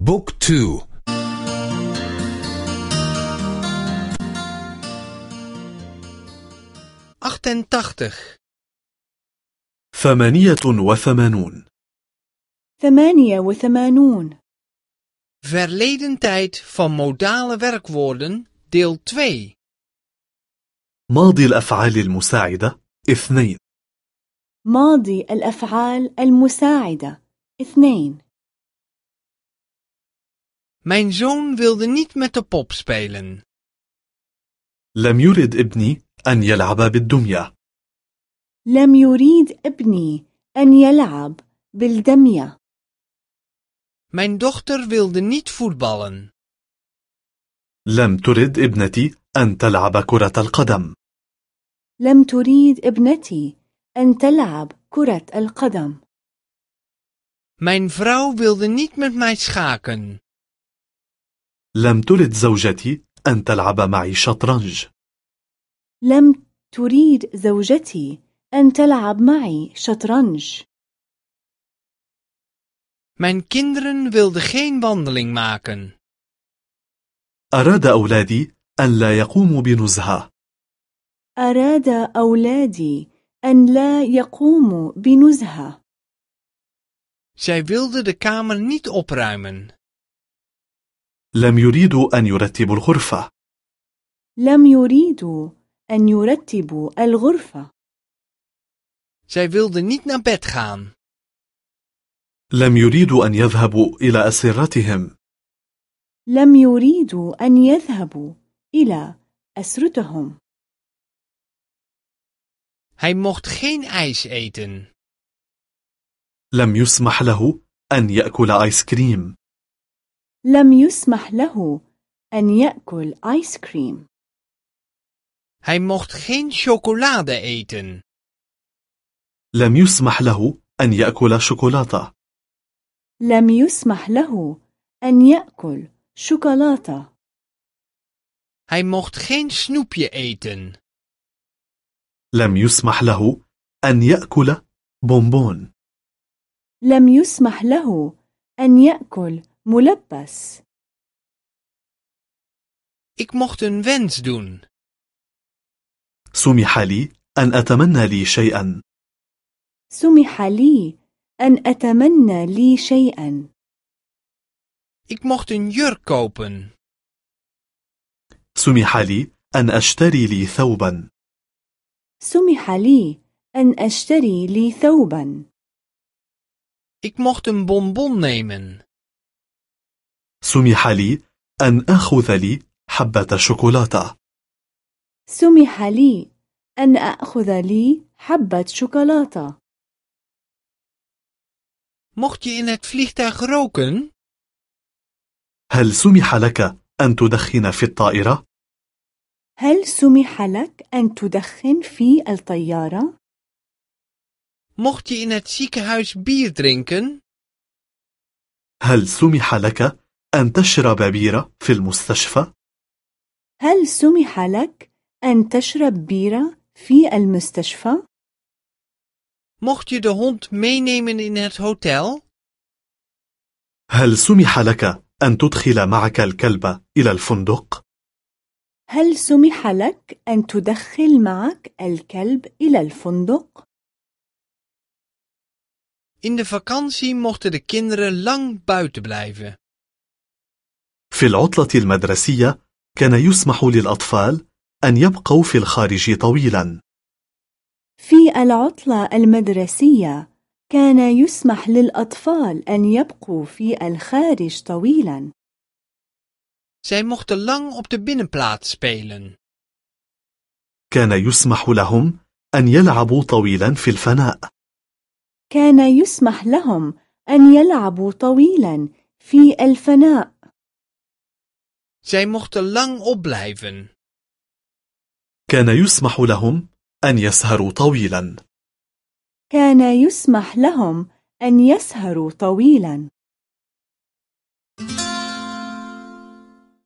بوك تو. أختنتachtig ثمانية وثمانون. ثمانية وثمانون. Verleden tijd van modale werkwoorden deel 2 ماضي الأفعال المساعدة اثنين. ماضي الأفعال المساعدة اثنين. Mijn zoon wilde niet met de pop spelen. لم يرد ابني أن يلعب بالدمية لم يريد ابني أن يلعب بالدمية Mijn dochter wilde niet voetballen. لم ترد ابنتي أن تلعب كرة القدم لم تريد ابنتي أن تلعب كرة القدم Mijn vrouw wilde niet met mij schaken. لم ترد زوجتي أن تلعب معي شطرنج لم تريد زوجتي أن تلعب معي شطرنج Mijn kinderen wilden geen wandeling maken. أراد أولادي أن لا يقوموا بنزهة أراد أولادي أن لا يقوموا بنزهة Zij wilden de kamer niet opruimen. لم يريدوا أن يرتبوا الغرفة. لم يريدوا أن يرتبوا الغرفة. Zij wilden niet naar bed gaan. لم يريدوا أن يذهبوا إلى أسرتهم. لم يريدوا أن يذهبوا إلى أسرتهم. Hij mocht geen ijs eten. لم يسمح له أن يأكل آيس كريم. لم يسمح له أن يأكل آيس كريم Hij mocht geen chocolade eten. لم يسمح له أن يأكل شوكولاتة لم يسمح له أن يأكل شوكولاتة Hij mocht geen snoepje eten. لم يسمح له أن يأكل بونبون لم يسمح له أن يأكل ملبس Ik mocht een wens doen. سمح لي أن أتمنى لي شيئا سمح لي أن أتمنى لي شيئا Ik mocht een jurk kopen. سمح لي أن أشتري لي ثوبا سمح لي أن أشتري لي ثوبا Ik mocht een bonbon nemen. سمح لي أن أخذ لي حبة شوكولاتة سمح لي أن أخذ لي حبة شوكولاتة Mocht je in het vliegtuig roken? هل سمح لك أن تدخن في الطائرة؟ هل سمح لك أن تدخن في الطيارة؟ Mocht je in het ziekenhuis bier drinken? هل سمح لك أن تشرب بيرة في المستشفى؟ هل سمح لك أن تشرب بيرة في المستشفى؟ Mocht je de hond meenemen in het hotel? هل سمح لك أن تدخل معك الكلب إلى الفندق؟ هل سمح لك أن تدخل معك الكلب إلى الفندق؟ In de vakantie mochten de kinderen lang buiten blijven. في العطلة المدرسية كان يسمح للأطفال أن يبقوا في الخارج طويلا. في العطلة المدرسية كان يسمح للأطفال أن يبقوا في الخارج طويلا. Zij mochten lang op de binnenplaats spelen. كان يسمح لهم أن يلعبوا طويلا في الفناء. كان يسمح لهم أن يلعبوا طويلا في الفناء. Zij mochten lang opblijven. كان يسمح لهم أن يسهروا طويلا كان يسمح لهم أن يسهروا طويلا